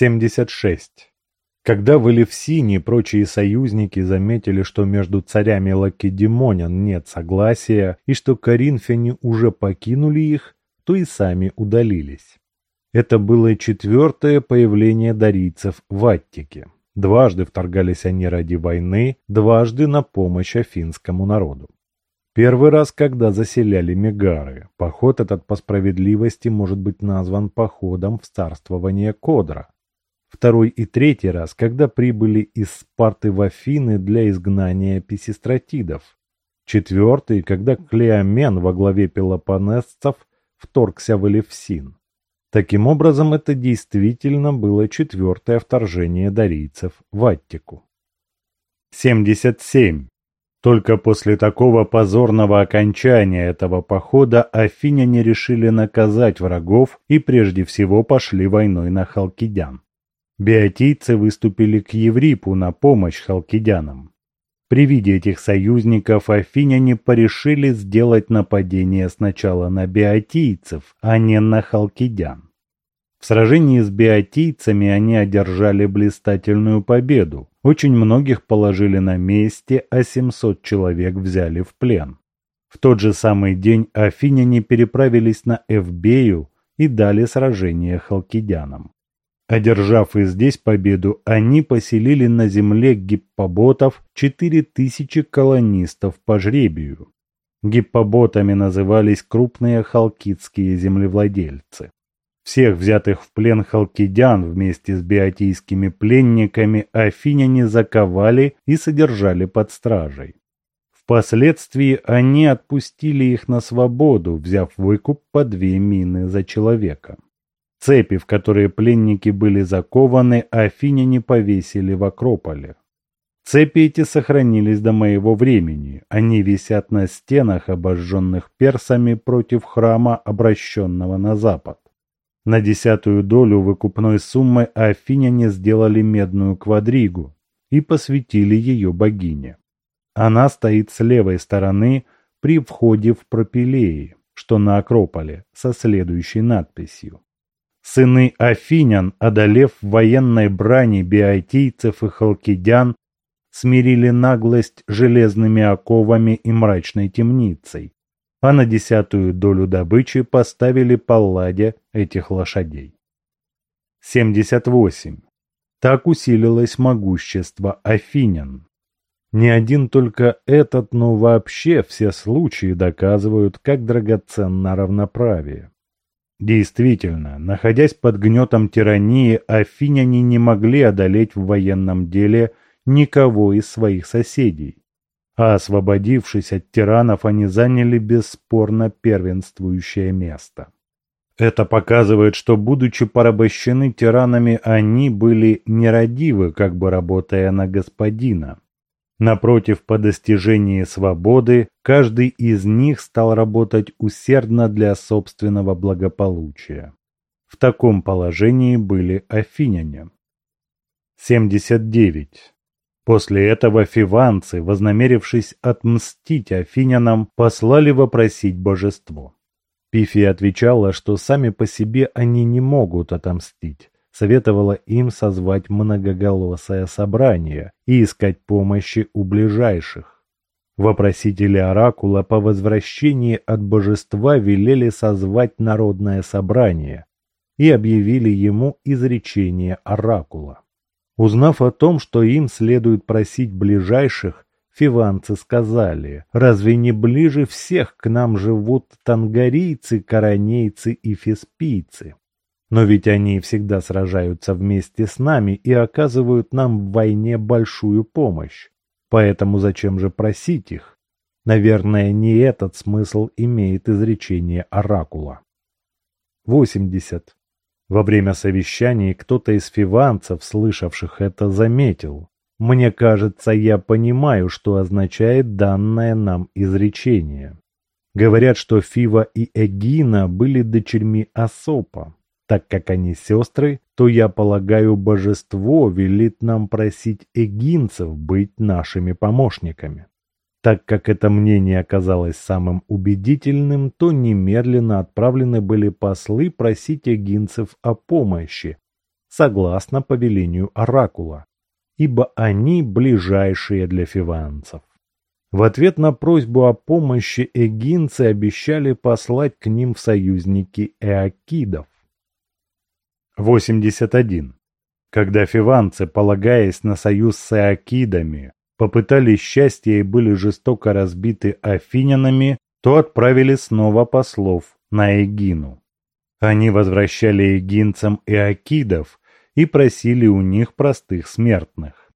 76. Когда в Элевсине прочие союзники заметили, что между царями Лакедемонян нет согласия и что коринфяне уже покинули их, то и сами удалились. Это было четвертое появление дарийцев в Аттике. Дважды вторгались они ради войны, дважды на помощь афинскому народу. Первый раз, когда заселяли Мегары. Поход этот по справедливости может быть назван походом в царствование Кодра. Второй и третий раз, когда прибыли из Спарты в Афины для изгнания писистратидов. Четвертый, когда Клеомен во главе пелопонесцев вторгся в Элевсин. Таким образом, это действительно было четвертое вторжение дарийцев в Аттику. 77. Только после такого позорного окончания этого похода афиняне решили наказать врагов и прежде всего пошли войной на халкидян. Биотийцы выступили к Еврипу на помощь халкидянам. При виде этих союзников афиняне порешили сделать нападение сначала на биотийцев, а не на халкидян. В сражении с биотийцами они одержали блистательную победу. Очень многих положили на месте, а 700 человек взяли в плен. В тот же самый день афиняне переправились на Эвбею и дали сражение халкидянам. Одержав и здесь победу, они поселили на земле гиппоботов 4000 колонистов по жребию. Гиппоботами назывались крупные халкидские землевладельцы. Всех взятых в плен халкидян вместе с биотийскими пленниками афиняне заковали и содержали под стражей. Впоследствии они отпустили их на свободу, взяв выкуп по две мины за человека. Цепи, в которые пленники были закованы, афиняне повесили в Акрополе. Цепи эти сохранились до моего времени. Они висят на стенах, обожженных персами против храма, обращенного на запад. На десятую долю выкупной суммы афиняне сделали медную квадригу и посвятили ее богине. Она стоит с левой стороны при входе в Пропилеи, что на Акрополе, со следующей надписью. Сыны Афинян, одолев военной брани биотийцев и халкидян, смирили наглость железными оковами и мрачной темницей, а на десятую долю добычи поставили палладе этих лошадей. 78. Так усилилось могущество афинян. Не один только этот, но вообще все случаи доказывают, как драгоценно равноправие. Действительно, находясь под гнетом тирании, афиняне не могли одолеть в военном деле никого из своих соседей а освободившись от тиранов, они заняли бесспорно первенствующее место. Это показывает, что, будучи порабощены тиранами, они были нерадивы, как бы работая на господина. Напротив, по достижении свободы, каждый из них стал работать усердно для собственного благополучия. В таком положении были афиняне. 79. После этого фиванцы, вознамерившись отмстить афинянам, послали вопросить божество. Пифия отвечала, что сами по себе они не могут отомстить, советовала им созвать многоголосое собрание и искать помощи у ближайших. Вопросители оракула по возвращении от божества велели созвать народное собрание и объявили ему изречение оракула. Узнав о том, что им следует просить ближайших, фиванцы сказали, разве не ближе всех к нам живут тангарийцы, коронейцы и феспийцы? Но ведь они всегда сражаются вместе с нами и оказывают нам в войне большую помощь. Поэтому зачем же просить их? Наверное, не этот смысл имеет изречение оракула. 80. Во время совещаний кто-то из фиванцев, слышавших это, заметил. Мне кажется, я понимаю, что означает данное нам изречение. Говорят, что Фива и Эгина были дочерьми Асопа. Так как они сестры, то, я полагаю, божество велит нам просить эгинцев быть нашими помощниками. Так как это мнение оказалось самым убедительным, то немедленно отправлены были послы просить эгинцев о помощи, согласно повелению Оракула, ибо они ближайшие для фиванцев. В ответ на просьбу о помощи эгинцы обещали послать к ним в союзники эакидов. 81. Когда фиванцы, полагаясь на союз с эакидами, попытались счастья и были жестоко разбиты афинянами, то отправили снова послов на Эгину. Они возвращали эгинцам эакидов и просили у них простых смертных.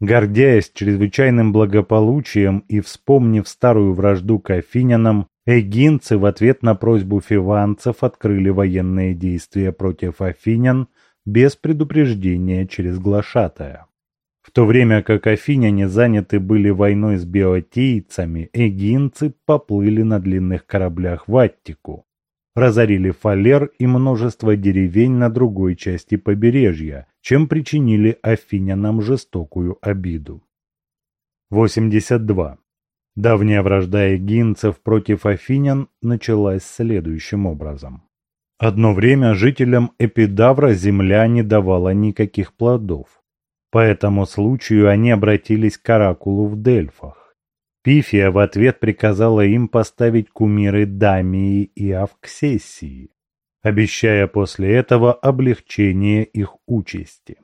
Гордясь чрезвычайным благополучием и вспомнив старую вражду к афинянам, эгинцы в ответ на просьбу фиванцев открыли военные действия против афинян без предупреждения через глашатая. В то время как афиняне заняты были войной с биотийцами, эгинцы поплыли на длинных кораблях в Аттику, разорили фалер и множество деревень на другой части побережья, чем причинили афинянам жестокую обиду. 82. Давняя вражда эгинцев против афинян началась следующим образом. Одно время жителям Эпидавра земля не давала никаких плодов. По этому случаю они обратились к Оракулу в Дельфах. Пифия в ответ приказала им поставить кумиры Дамии и Авксессии, обещая после этого облегчение их участи.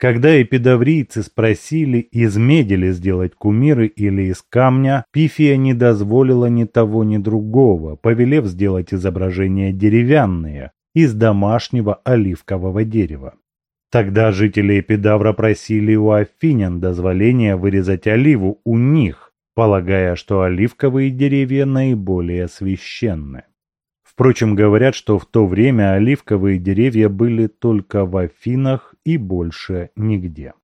Когда эпидаврийцы спросили, из меди ли сделать кумиры или из камня, Пифия не дозволила ни того, ни другого, повелев сделать изображения деревянные, из домашнего оливкового дерева. Тогда жители Эпидавра просили у афинян дозволения вырезать оливу у них, полагая, что оливковые деревья наиболее священны. Впрочем, говорят, что в то время оливковые деревья были только в Афинах и больше нигде.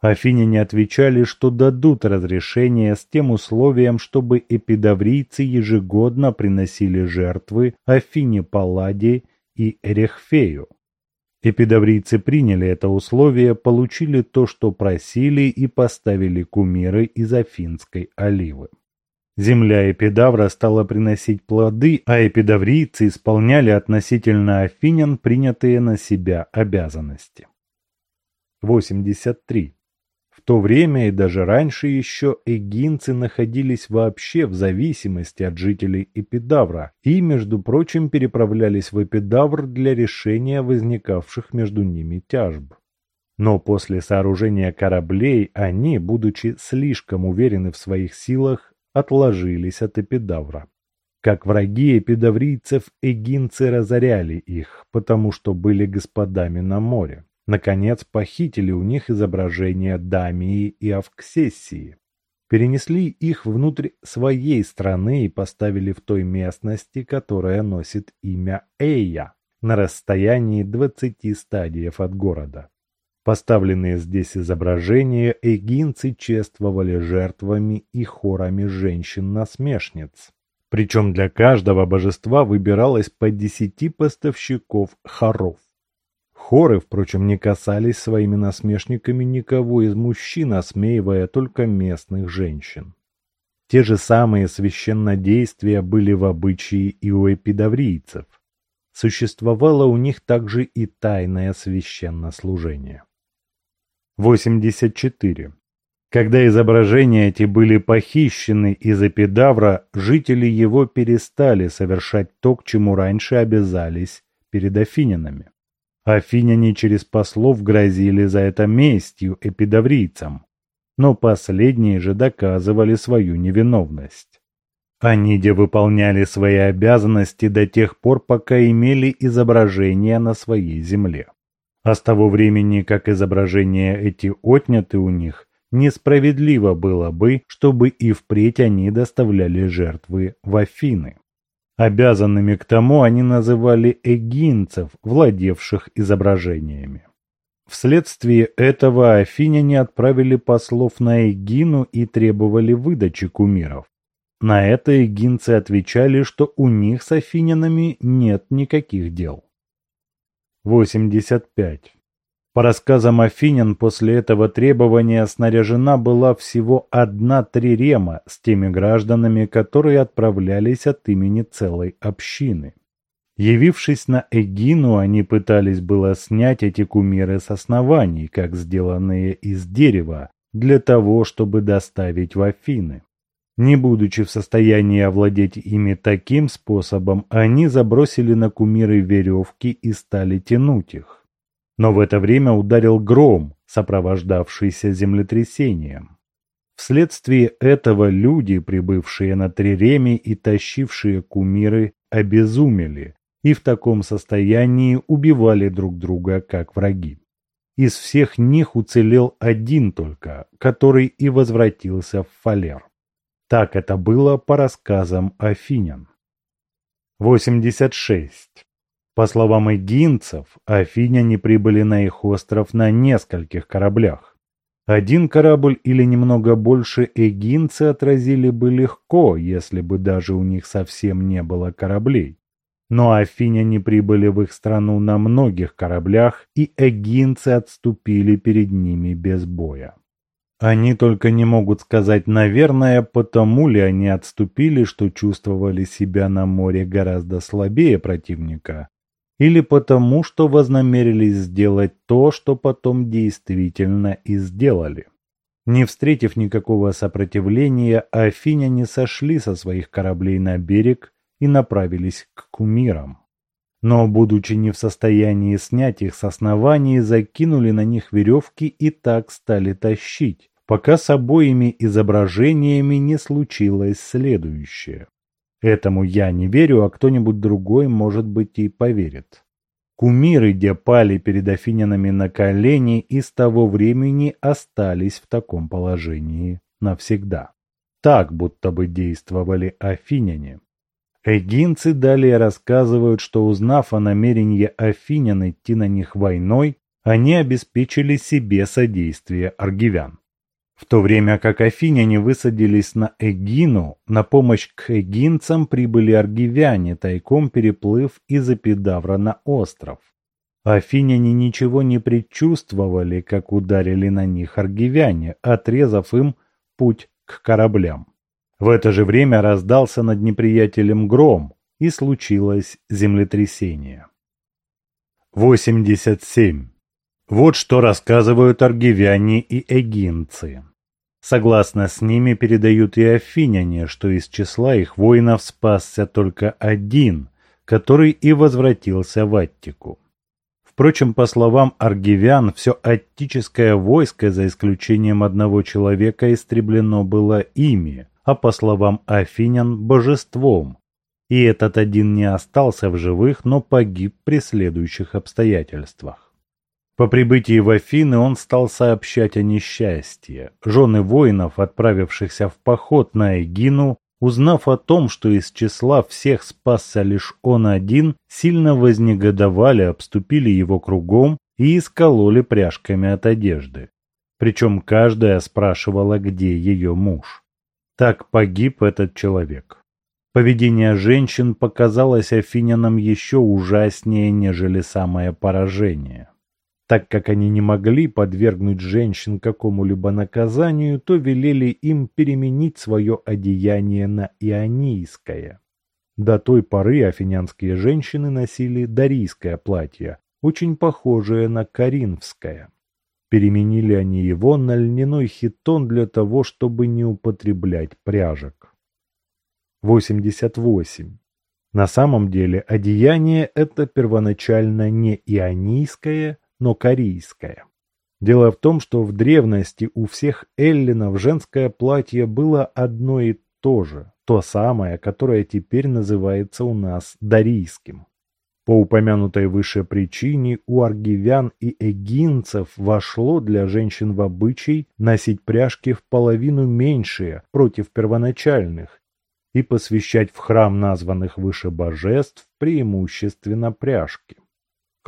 Афиняне отвечали, что дадут разрешение с тем условием, чтобы эпидаврийцы ежегодно приносили жертвы Афине Палладе и Эрехфею. Эпидаврийцы приняли это условие, получили то, что просили, и поставили кумиры из афинской оливы. Земля Эпидавра стала приносить плоды, а эпидаврийцы исполняли относительно афинян принятые на себя обязанности. 83 то время и даже раньше еще эгинцы находились вообще в зависимости от жителей Эпидавра и, между прочим, переправлялись в Эпидавр для решения возникавших между ними тяжб. Но после сооружения кораблей они, будучи слишком уверены в своих силах, отложились от Эпидавра. Как враги эпидаврийцев, эгинцы разоряли их, потому что были господами на море. Наконец, похитили у них изображения Дамии и Авксессии, перенесли их внутрь своей страны и поставили в той местности, которая носит имя Эйя, на расстоянии 20 стадиев от города. Поставленные здесь изображения эгинцы чествовали жертвами и хорами женщин-насмешниц. Причем для каждого божества выбиралось по десяти поставщиков хоров. Хоры, впрочем, не касались своими насмешниками никого из мужчин, осмеивая только местных женщин. Те же самые священнодействия были в обычае и у эпидаврийцев. Существовало у них также и тайное священнослужение. 84. Когда изображения эти были похищены из эпидавра, жители его перестали совершать то, к чему раньше обязались перед афинянами. Афиняне через послов грозили за это местью эпидаврийцам, но последние же доказывали свою невиновность. Они де выполняли свои обязанности до тех пор, пока имели изображения на своей земле. А с того времени, как изображения эти отняты у них, несправедливо было бы, чтобы и впредь они доставляли жертвы в Афины. Обязанными к тому они называли эгинцев, владевших изображениями. Вследствие этого афиняне отправили послов на Эгину и требовали выдачи кумиров. На это эгинцы отвечали, что у них с афинянами нет никаких дел. 85. По рассказам Афинян, после этого требования снаряжена была всего одна трирема с теми гражданами, которые отправлялись от имени целой общины. Явившись на Эгину, они пытались было снять эти кумиры с оснований, как сделанные из дерева, для того, чтобы доставить в Афины. Не будучи в состоянии овладеть ими таким способом, они забросили на кумиры веревки и стали тянуть их. Но в это время ударил гром, сопровождавшийся землетрясением. Вследствие этого люди, прибывшие на Триреме и тащившие кумиры, обезумели и в таком состоянии убивали друг друга как враги. Из всех них уцелел один только, который и возвратился в Фалер. Так это было по рассказам афинян. 86. По словам эгинцев, афиняне прибыли на их остров на нескольких кораблях. Один корабль или немного больше эгинцы отразили бы легко, если бы даже у них совсем не было кораблей. Но афиняне прибыли в их страну на многих кораблях, и эгинцы отступили перед ними без боя. Они только не могут сказать, наверное, потому ли они отступили, что чувствовали себя на море гораздо слабее противника, или потому, что вознамерились сделать то, что потом действительно и сделали. Не встретив никакого сопротивления, афиняне сошли со своих кораблей на берег и направились к кумирам. Но, будучи не в состоянии снять их с оснований, закинули на них веревки и так стали тащить, пока с обоими изображениями не случилось следующее. Этому я не верю, а кто-нибудь другой, может быть, и поверит. Кумиры, где пали перед афинянами на колени, и с того времени остались в таком положении навсегда. Так будто бы действовали афиняне. Эгинцы далее рассказывают, что узнав о намерении афинян идти на них войной, они обеспечили себе содействие аргивян. В то время как афиняне высадились на Эгину, на помощь к эгинцам прибыли аргивяне, тайком переплыв из Эпидавра на остров. Афиняне ничего не предчувствовали, как ударили на них аргивяне, отрезав им путь к кораблям. В это же время раздался над неприятелем гром, и случилось землетрясение. 87. Вот что рассказывают аргивяне и эгинцы. Согласно с ними передают и афиняне, что из числа их воинов спасся только один, который и возвратился в Аттику. Впрочем, по словам аргивян, все аттическое войско, за исключением одного человека, истреблено было ими, а по словам афинян – божеством. И этот один не остался в живых, но погиб при следующих обстоятельствах. По прибытии в Афины он стал сообщать о несчастье. Жены воинов, отправившихся в поход на Эгину, узнав о том, что из числа всех спасся лишь он один, сильно вознегодовали, обступили его кругом и искололи пряжками от одежды. Причем каждая спрашивала, где ее муж. Так погиб этот человек. Поведение женщин показалось афинянам еще ужаснее, нежели самое поражение. Так как они не могли подвергнуть женщин какому-либо наказанию, то велели им переменить свое одеяние на ионийское. До той поры афинянские женщины носили дарийское платье, очень похожее на коринфское. Переменили они его на льняной хитон для того, чтобы не употреблять пряжек. 88. На самом деле одеяние это первоначально не ионийское, но корейское. Дело в том, что в древности у всех эллинов женское платье было одно и то же, то самое, которое теперь называется у нас дарийским. По упомянутой выше причине у аргивян и эгинцев вошло для женщин в обычай носить пряжки в половину меньшие против первоначальных и посвящать в храм названных выше божеств преимущественно пряжки.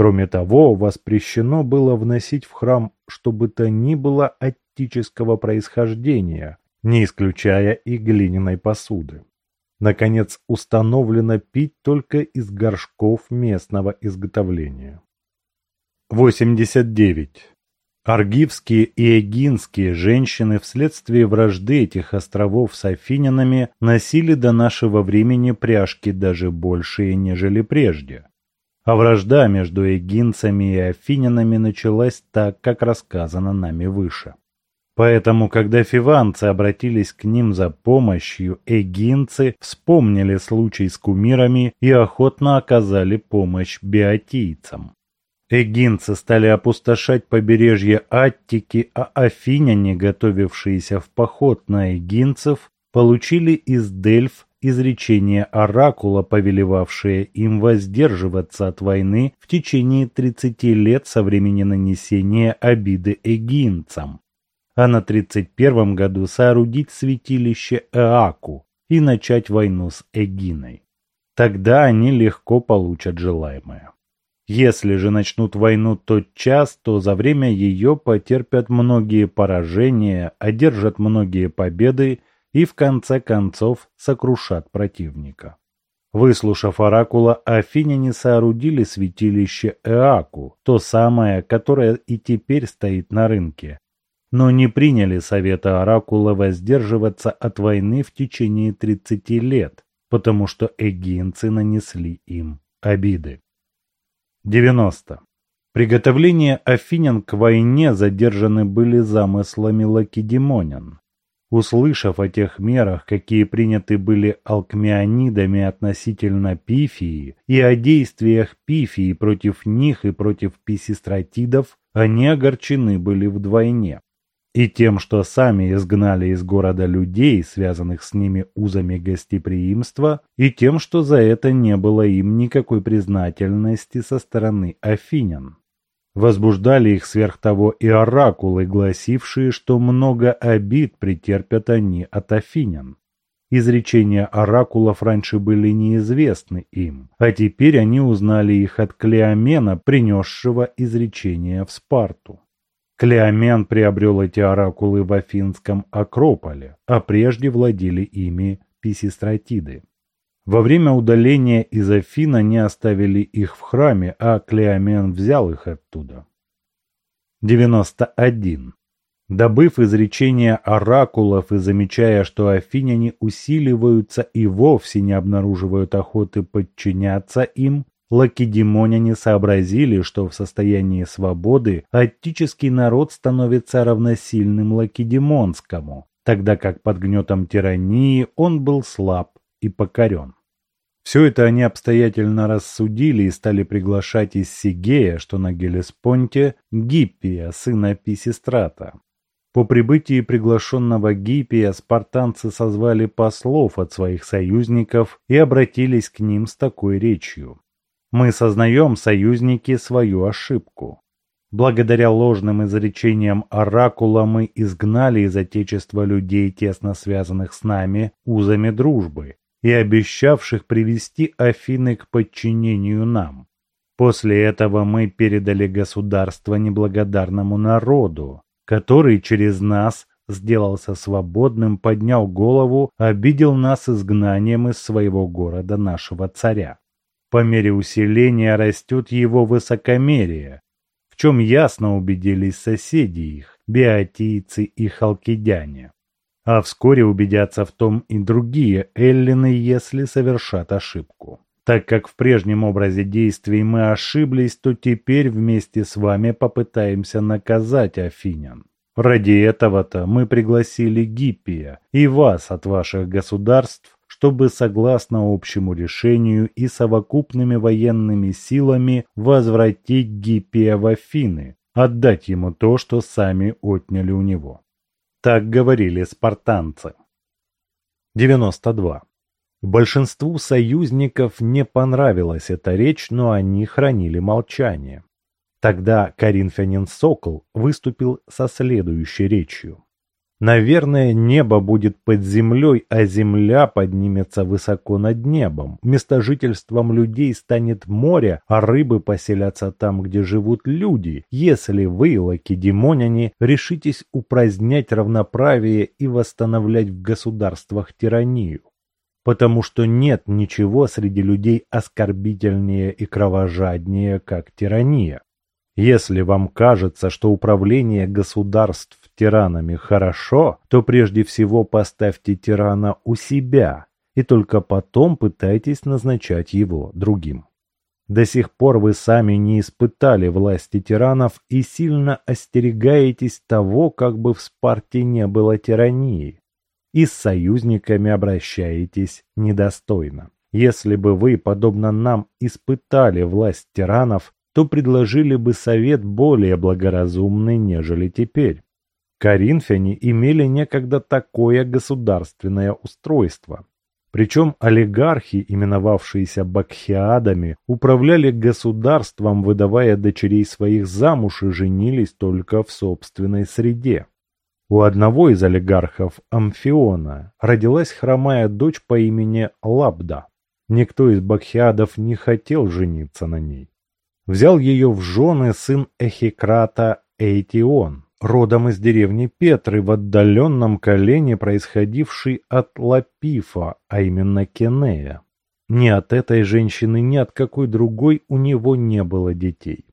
Кроме того, воспрещено было вносить в храм что бы то ни было аттического происхождения, не исключая и глиняной посуды. Наконец, установлено пить только из горшков местного изготовления. 89. Аргивские и эгинские женщины вследствие вражды этих островов с афинянами носили до нашего времени пряжки даже большие, нежели прежде. А вражда между эгинцами и афинянами началась так, как рассказано нами выше. Поэтому, когда фиванцы обратились к ним за помощью, эгинцы вспомнили случай с кумирами и охотно оказали помощь биотийцам. Эгинцы стали опустошать побережье Аттики, а афиняне, готовившиеся в поход на эгинцев, получили из Дельф изречение оракула, повелевавшее им воздерживаться от войны в течение 30 лет со времени нанесения обиды эгинцам, а на 31 году соорудить святилище Эаку и начать войну с Эгиной. Тогда они легко получат желаемое. Если же начнут войну тот час, то за время ее потерпят многие поражения, одержат многие победы и в конце концов сокрушат противника. Выслушав оракула, афиняне соорудили святилище Эаку, то самое, которое и теперь стоит на рынке, но не приняли совета оракула воздерживаться от войны в течение 30 лет, потому что эгинцы нанесли им обиды. 90. Приготовления афинян к войне задержаны были замыслами лакедемонян. Услышав о тех мерах, какие приняты были алкмеонидами относительно Пифии, и о действиях Пифии против них и против писистратидов, они огорчены были вдвойне и тем, что сами изгнали из города людей, связанных с ними узами гостеприимства, и тем, что за это не было им никакой признательности со стороны афинян. Возбуждали их сверх того и оракулы, гласившие, что много обид претерпят они от афинян. Изречения оракулов раньше были неизвестны им, а теперь они узнали их от Клеомена, принесшего изречения в Спарту. Клеомен приобрел эти оракулы в Афинском Акрополе, а прежде владели ими писистратиды. Во время удаления из Афин они оставили их в храме, а Клеомен взял их оттуда. 91. Добыв изречения оракулов и замечая, что афиняне усиливаются и вовсе не обнаруживают охоты подчиняться им, Лакедемоняне сообразили, что в состоянии свободы аттический народ становится равносильным лакедемонскому, тогда как под гнетом тирании он был слаб и покорен. Все это они обстоятельно рассудили и стали приглашать из Сигея, что на Гелеспонте, Гиппия, сына Писистрата. По прибытии приглашенного Гиппия спартанцы созвали послов от своих союзников и обратились к ним с такой речью. Мы сознаем, союзники, свою ошибку. Благодаря ложным изречениям оракула мы изгнали из Отечества людей, тесно связанных с нами узами дружбы и обещавших привести Афины к подчинению нам. После этого мы передали государство неблагодарному народу, который через нас сделался свободным, поднял голову, обидел нас изгнанием из своего города нашего царя. По мере усиления растет его высокомерие, в чем ясно убедились соседи их, биотийцы и халкидяне. А вскоре убедятся в том и другие эллины, если совершат ошибку. Так как в прежнем образе действий мы ошиблись, то теперь вместе с вами попытаемся наказать афинян. Ради этого-то мы пригласили Гиппия и вас от ваших государств чтобы согласно общему решению и совокупными военными силами возвратить Гиппия в Афины, отдать ему то, что сами отняли у него. Так говорили спартанцы. 92. Большинству союзников не понравилась эта речь, но они хранили молчание. Тогда коринфянин Сокол выступил со следующей речью. Наверное, небо будет под землей, а земля поднимется высоко над небом. Местожительством людей станет море, а рыбы поселятся там, где живут люди, если вы, лакедемоняне, решитесь упразднять равноправие и восстановлять в государствах тиранию. Потому что нет ничего среди людей оскорбительнее и кровожаднее, как тирания. Если вам кажется, что управление государств тиранами хорошо, то прежде всего поставьте тирана у себя и только потом пытайтесь назначать его другим. До сих пор вы сами не испытали власти тиранов и сильно остерегаетесь того, как бы в Спарте не было тирании, и с союзниками обращаетесь недостойно. Если бы вы, подобно нам, испытали власть тиранов, то предложили бы совет более благоразумный, нежели теперь. Коринфяне имели некогда такое государственное устройство. Причем олигархи, именовавшиеся бакхиадами, управляли государством, выдавая дочерей своих замуж и женились только в собственной среде. У одного из олигархов, Амфиона, родилась хромая дочь по имени Лабда. Никто из бакхиадов не хотел жениться на ней. Взял ее в жены сын Эхикрата Эйтион, родом из деревни Петры в отдаленном колене, происходивший от Лапифа, а именно Кенея. Ни от этой женщины, ни от какой другой у него не было детей.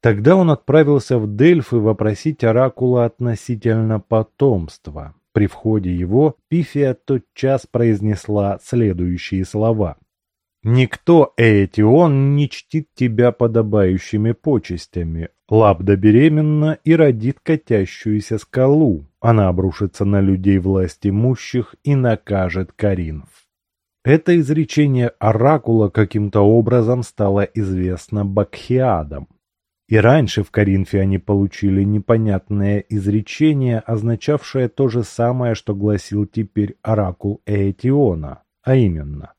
Тогда он отправился в Дельфы вопросить оракула относительно потомства. При входе его Пифия тотчас произнесла следующие слова. Никто, Ээтион, не чтит тебя подобающими почестями. Лабда беременна и родит катящуюся скалу. Она обрушится на людей власти имущих и накажет Каринф. Это изречение оракула каким-то образом стало известно Бакхиадам. И раньше в Коринфе они получили непонятное изречение, означавшее то же самое, что гласил теперь оракул Ээтиона, а именно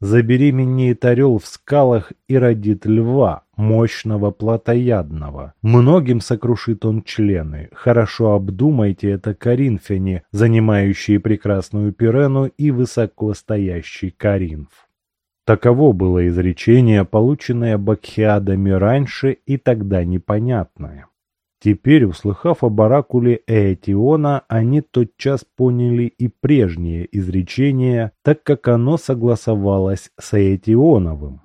Забеременеет орел в скалах и родит льва, мощного плотоядного. Многим сокрушит он члены. Хорошо обдумайте это коринфяне, занимающие прекрасную Пирену и высоко стоящий Каринф. Таково было изречение, полученное Бакхиадами раньше и тогда непонятное. Теперь, услыхав о баракуле Ээтиона, они тотчас поняли и прежнее изречение, так как оно согласовалось с Ээтионовым.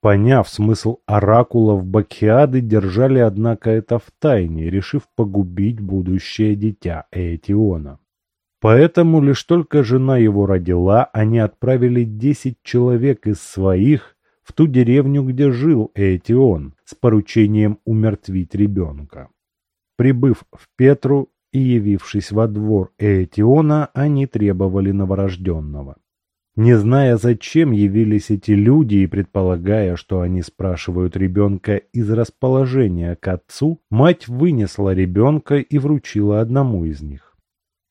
Поняв смысл оракулов Бакхиады, держали, однако, это в тайне, решив погубить будущее дитя Ээтиона. Поэтому лишь только жена его родила, они отправили десять человек из своих в ту деревню, где жил Ээтион, с поручением умертвить ребенка. Прибыв в Петру и явившись во двор Ээтиона, они требовали новорожденного. Не зная, зачем явились эти люди и предполагая, что они спрашивают ребенка из расположения к отцу, мать вынесла ребенка и вручила одному из них.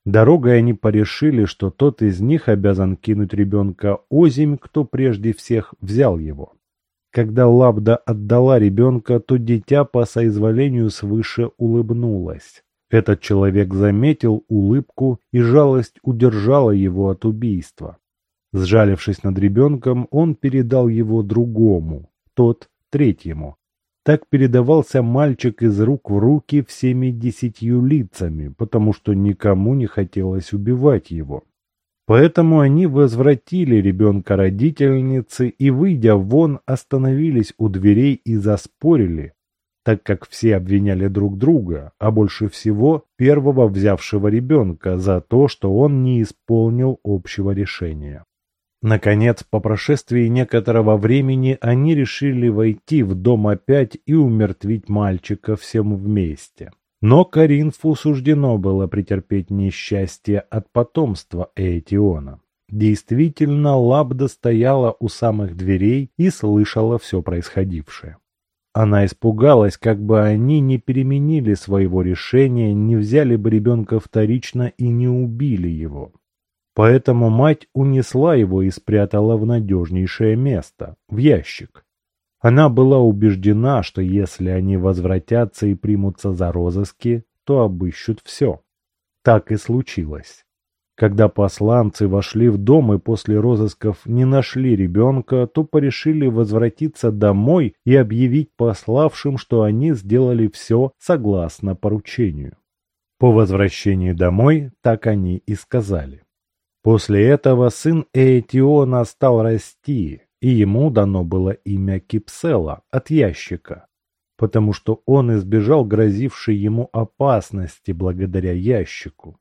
Дорогой они порешили, что тот из них обязан кинуть ребенка озимь, кто прежде всех взял его. Когда Лабда отдала ребенка, то дитя по соизволению свыше улыбнулось. Этот человек заметил улыбку, и жалость удержала его от убийства. Сжалившись над ребенком, он передал его другому, тот третьему. Так передавался мальчик из рук в руки всеми десятью лицами, потому что никому не хотелось убивать его. Поэтому они возвратили ребенка родительнице и, выйдя вон, остановились у дверей и заспорили, так как все обвиняли друг друга, а больше всего первого взявшего ребенка за то, что он не исполнил общего решения. Наконец, по прошествии некоторого времени они решили войти в дом опять и умертвить мальчика всем вместе. Но Каринфу суждено было претерпеть несчастье от потомства Ээтиона. Действительно, Лабда стояла у самых дверей и слышала все происходившее. Она испугалась, как бы они не переменили своего решения, не взяли бы ребенка вторично и не убили его. Поэтому мать унесла его и спрятала в надежнейшее место, в ящик. Она была убеждена, что если они возвратятся и примутся за розыски, то обыщут все. Так и случилось. Когда посланцы вошли в дом и после розысков не нашли ребенка, то порешили возвратиться домой и объявить пославшим, что они сделали все согласно поручению. По возвращении домой так они и сказали. После этого сын Ээтиона стал расти, и ему дано было имя Кипсела от ящика. потому что он избежал грозившей ему опасности благодаря ящику.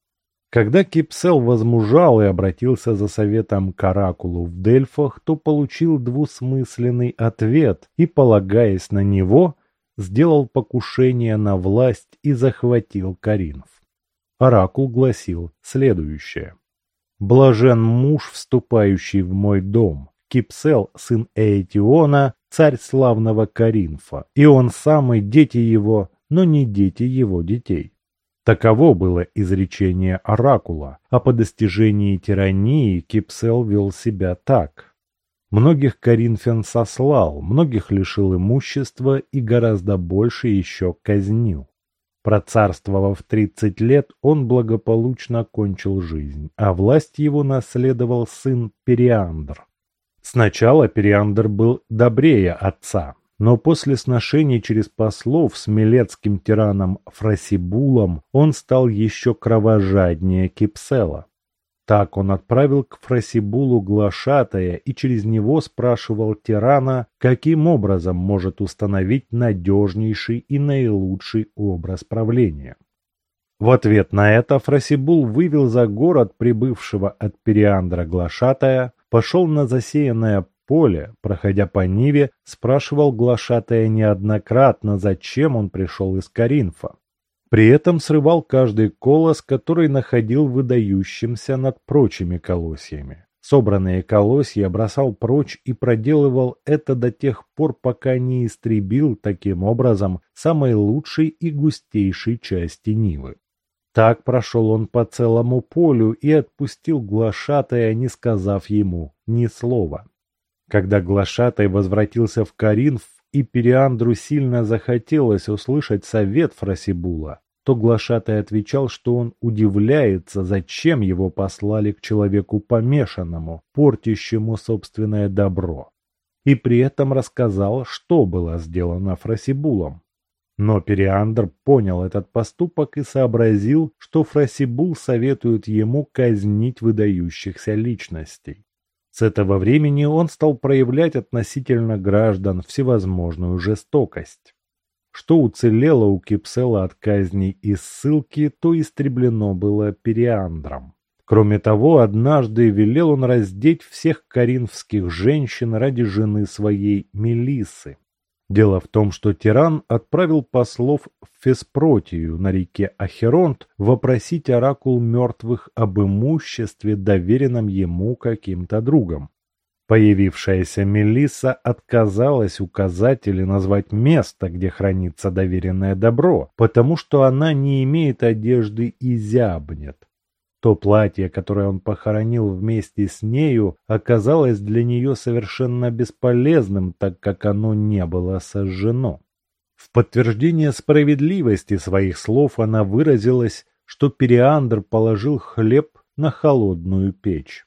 Когда Кипсел возмужал и обратился за советом к оракулу в Дельфах, то получил двусмысленный ответ и, полагаясь на него, сделал покушение на власть и захватил Каринф. Оракул гласил следующее. «Блажен муж, вступающий в мой дом, Кипсел, сын Эйтиона, царь славного Каринфа, и он сам и дети его, но не дети его детей». Таково было изречение Оракула, а по достижении тирании Кипсел вел себя так. Многих коринфян сослал, многих лишил имущества и гораздо больше еще казнил. Процарствовав тридцать лет, он благополучно кончил жизнь, а власть его наследовал сын Периандр. Сначала Периандр был добрее отца, но после сношений через послов с милецким тираном Фрасибулом он стал еще кровожаднее Кипсела. Так он отправил к Фрасибулу глашатая и через него спрашивал тирана, каким образом может установить надежнейший и наилучший образ правления. В ответ на это Фрасибул вывел за город прибывшего от Периандра глашатая, пошел на засеянное поле, проходя по Ниве, спрашивал глашатая неоднократно, зачем он пришел из Каринфа. При этом срывал каждый колос, который находил выдающимся над прочими колосьями. Собранные колосья бросал прочь и проделывал это до тех пор, пока не истребил таким образом самой лучшей и густейшей части Нивы. Так прошел он по целому полю и отпустил глашатая, не сказав ему ни слова. Когда глашатай возвратился в Каринф, и Периандру сильно захотелось услышать совет Фрасибула, то глашатай отвечал, что он удивляется, зачем его послали к человеку помешанному, портящему собственное добро. И при этом рассказал, что было сделано Фрасибулом. Но Периандр понял этот поступок и сообразил, что Фрасибул советует ему казнить выдающихся личностей. С этого времени он стал проявлять относительно граждан всевозможную жестокость. Что уцелело у Кипсела от казней и ссылки, то истреблено было Периандром. Кроме того, однажды велел он раздеть всех коринфских женщин ради жены своей Мелиссы. Дело в том, что тиран отправил послов в Феспротию на реке Ахеронт вопросить оракул мертвых об имуществе, доверенном ему каким-то другом. Появившаяся Мелисса отказалась указать или назвать место, где хранится доверенное добро, потому что она не имеет одежды и зябнет. То платье, которое он похоронил вместе с нею, оказалось для нее совершенно бесполезным, так как оно не было сожжено. В подтверждение справедливости своих слов она выразилась, что Периандр положил хлеб на холодную печь.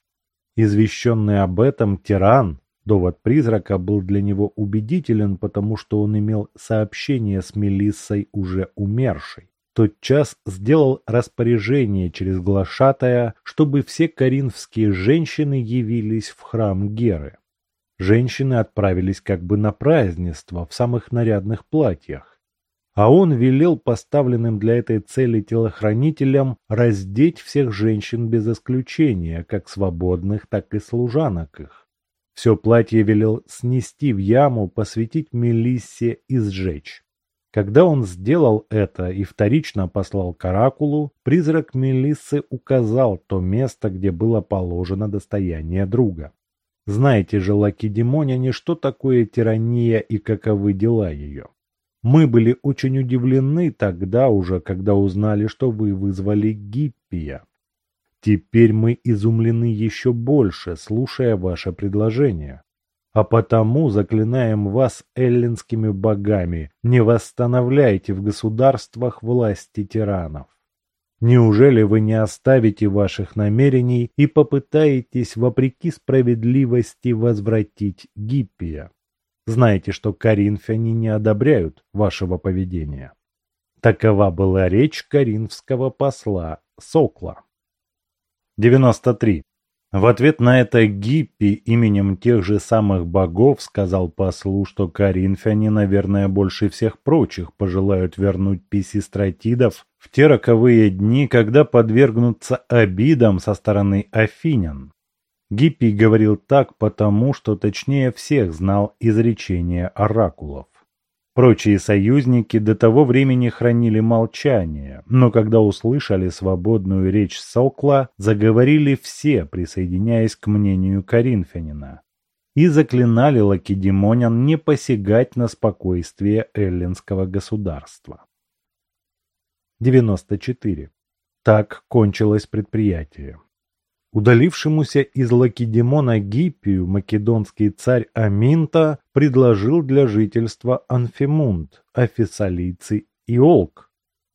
Извещенный об этом тиран, довод призрака был для него убедителен, потому что он имел сообщение с Мелиссой уже умершей тотчас сделал распоряжение через глашатая, чтобы все коринфские женщины явились в храм Геры. Женщины отправились как бы на празднество в самых нарядных платьях. А он велел поставленным для этой цели телохранителям раздеть всех женщин без исключения, как свободных, так и служанок их. Все платье велел снести в яму, посвятить Мелиссе и сжечь. Когда он сделал это и вторично послал Каракулу, призрак Мелиссы указал то место, где было положено достояние друга. Знаете же, Лакедемоняне, что такое тирания и каковы дела ее. Мы были очень удивлены тогда уже, когда узнали, что вы вызвали Гиппия. Теперь мы изумлены еще больше, слушая ваше предложение. А потому заклинаем вас эллинскими богами, не восстановляйте в государствах власти тиранов. Неужели вы не оставите ваших намерений и попытаетесь, вопреки справедливости, возвратить Гиппия? Знаете, что коринфяне не одобряют вашего поведения. Такова была речь коринфского посла Сокла. 93. В ответ на это Гиппи именем тех же самых богов сказал послу, что коринфяне, наверное, больше всех прочих пожелают вернуть писистратидов в те роковые дни, когда подвергнутся обидам со стороны афинян. Гиппий говорил так потому, что точнее всех знал изречения оракулов. Прочие союзники до того времени хранили молчание, но когда услышали свободную речь Сокла, заговорили все, присоединяясь к мнению Коринфянина, и заклинали лакедемонян не посягать на спокойствие эллинского государства. 94. Так кончилось предприятие. Удалившемуся из Лакедемона Гиппию македонский царь Аминта предложил для жительства Анфимунд, Афисалийцы и Олк.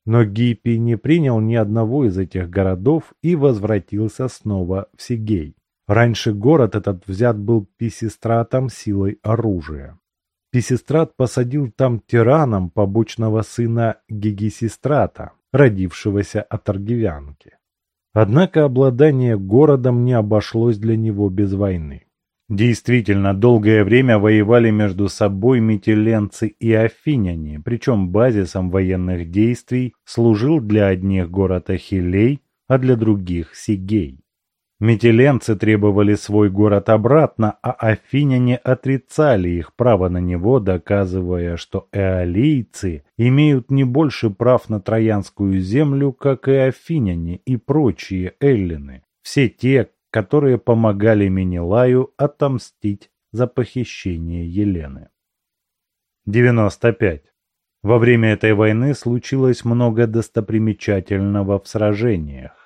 Но Гиппий не принял ни одного из этих городов и возвратился снова в Сигей. Раньше город этот взят был Писистратом силой оружия. Писистрат посадил там тираном побочного сына Гигисистрата, родившегося от аргивянки. Однако обладание городом не обошлось для него без войны. Действительно, долгое время воевали между собой метеленцы и афиняне, причем базисом военных действий служил для одних город Ахиллей, а для других Сигей. Метеленцы требовали свой город обратно, а афиняне отрицали их право на него, доказывая, что эолийцы имеют не больше прав на троянскую землю, как и афиняне и прочие эллины, все те, которые помогали Менелаю отомстить за похищение Елены. 95. Во время этой войны случилось много достопримечательного в сражениях.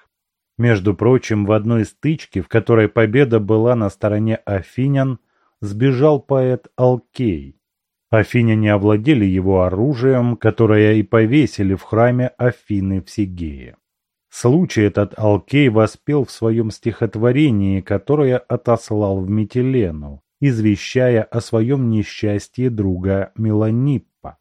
Между прочим, в одной стычке, в которой победа была на стороне афинян, сбежал поэт Алкей. Афиняне овладели его оружием, которое и повесили в храме Афины в Сигее. Случай этот Алкей воспел в своем стихотворении, которое отослал в Метелену, извещая о своем несчастье друга Меланиппа.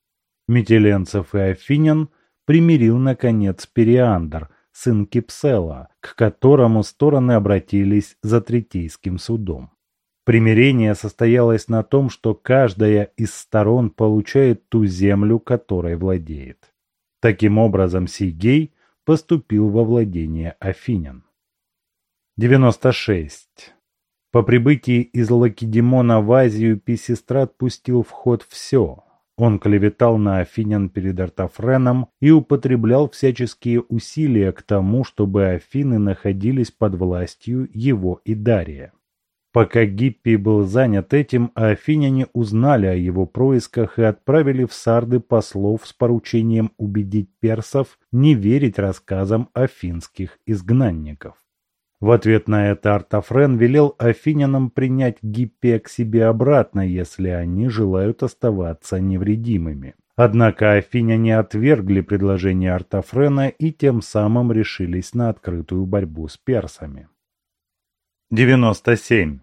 Метеленцев и афинян примирил, наконец, Периандр – сын Кипсела, к которому стороны обратились за Третейским судом. Примирение состоялось на том, что каждая из сторон получает ту землю, которой владеет. Таким образом, Сигей поступил во владение Афинян. 96. По прибытии из Лакедемона в Азию Писистрат пустил в ход все, он клеветал на афинян перед Артафреном и употреблял всяческие усилия к тому, чтобы Афины находились под властью его и Дария. Пока Гиппий был занят этим, афиняне узнали о его происках и отправили в Сарды послов с поручением убедить персов не верить рассказам афинских изгнанников. В ответ на это Артафрен велел афинянам принять Гиппия к себе обратно, если они желают оставаться невредимыми. Однако афиняне отвергли предложение Артафрена и тем самым решились на открытую борьбу с персами. 97.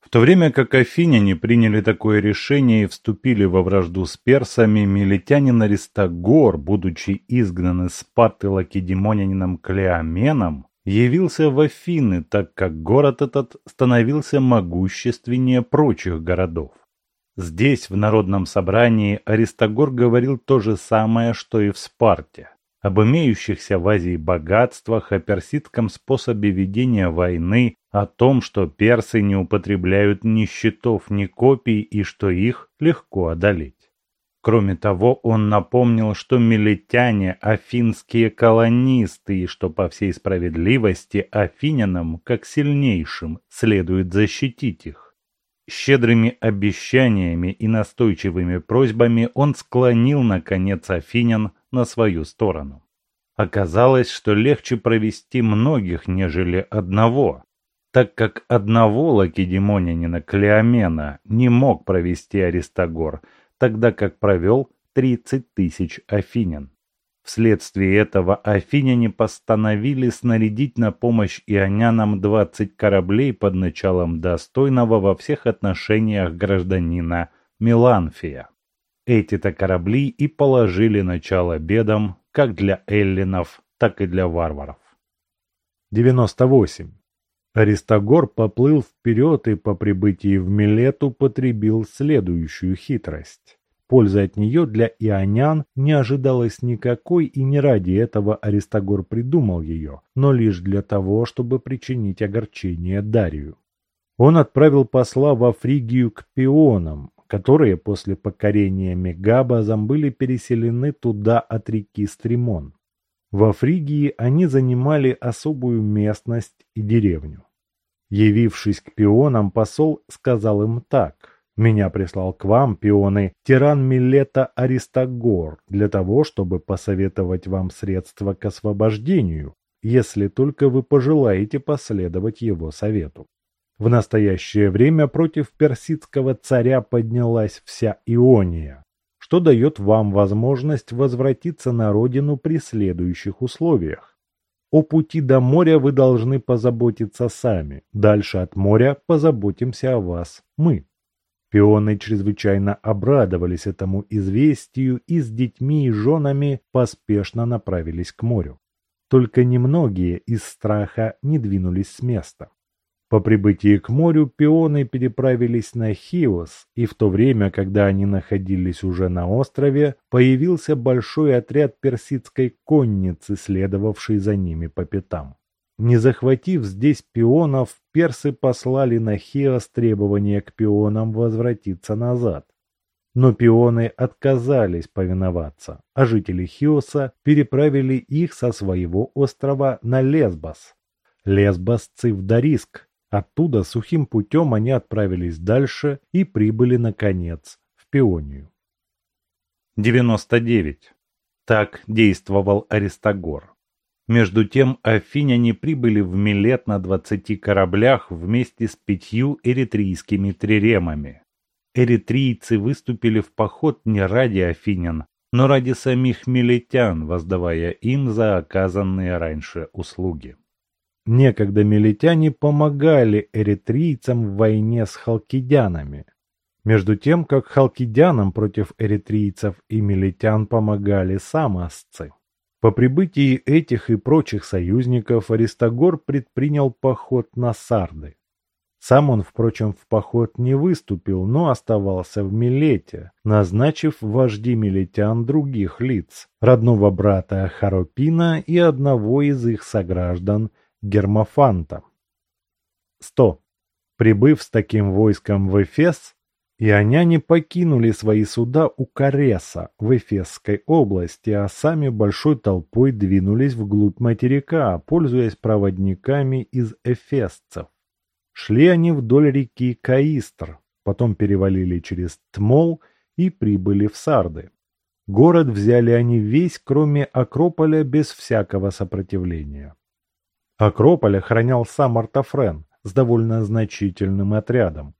В то время как афиняне приняли такое решение и вступили во вражду с персами, милитянин Аристагор, будучи изгнан из Спарты лакедемонянином Клеоменом, явился в Афины, так как город этот становился могущественнее прочих городов. Здесь, в народном собрании, Аристогор говорил то же самое, что и в Спарте. Об имеющихся в Азии богатствах, о персидском способе ведения войны, о том, что персы не употребляют ни щитов, ни копий и что их легко одолеть. Кроме того, он напомнил, что милетяне – афинские колонисты, и что по всей справедливости афинянам, как сильнейшим, следует защитить их. Щедрыми обещаниями и настойчивыми просьбами он склонил, наконец, афинян на свою сторону. Оказалось, что легче провести многих, нежели одного, так как одного лакедемонянина Клеомена не мог провести Аристагор – тогда как провел 30 тысяч афинян. Вследствие этого афиняне постановили снарядить на помощь ионянам 20 кораблей под началом достойного во всех отношениях гражданина Миланфия. Эти-то корабли и положили начало бедам как для эллинов, так и для варваров. 98. Аристогор поплыл вперед и по прибытии в Милету потребил следующую хитрость. Пользы от нее для ионян не ожидалось никакой, и не ради этого Аристогор придумал ее, но лишь для того, чтобы причинить огорчение Дарию. Он отправил посла во Фригию к пионам, которые после покорения Мегабазом были переселены туда от реки Стримон. Во Фригии они занимали особую местность и деревню. Явившись к пионам, посол сказал им так. «Меня прислал к вам, пионы, тиран Милета Аристагор, для того, чтобы посоветовать вам средства к освобождению, если только вы пожелаете последовать его совету. В настоящее время против персидского царя поднялась вся Иония что дает вам возможность возвратиться на родину при следующих условиях. О пути до моря вы должны позаботиться сами. Дальше от моря позаботимся о вас мы. Пионы чрезвычайно обрадовались этому известию и с детьми и женами поспешно направились к морю. Только немногие из страха не двинулись с места. По прибытии к морю пионы переправились на Хиос, и в то время, когда они находились уже на острове, появился большой отряд персидской конницы, следовавший за ними по пятам. Не захватив здесь пионов, персы послали на Хиос требование к пионам возвратиться назад. Но пионы отказались повиноваться, а жители Хиоса переправили их со своего острова на Лесбос. Лесбосцы в Дариск, Оттуда сухим путем они отправились дальше и прибыли, наконец, в Пионию. 99. Так действовал Аристагор. Между тем афиняне прибыли в Милет на 20 кораблях вместе с пятью эритрийскими триремами. Эритрийцы выступили в поход не ради афинян, но ради самих милетян, воздавая им за оказанные раньше услуги. Некогда милитяне помогали эритрийцам в войне с халкидянами. Между тем, как халкидянам против эритрийцев и милитян помогали самосцы. По прибытии этих и прочих союзников Аристогор предпринял поход на Сарды. Сам он, впрочем, в поход не выступил, но оставался в Милете, назначив вожди милетян других лиц, родного брата Харопина и одного из их сограждан – Гермофанта. 100. Прибыв с таким войском в Эфес, ионяне покинули свои суда у Кареса в Эфесской области, а сами большой толпой двинулись вглубь материка, пользуясь проводниками из эфесцев. Шли они вдоль реки Каистр, потом перевалили через Тмол и прибыли в Сарды. Город взяли они весь, кроме Акрополя, без всякого сопротивления. Акрополь охранял сам Артафрен с довольно значительным отрядом.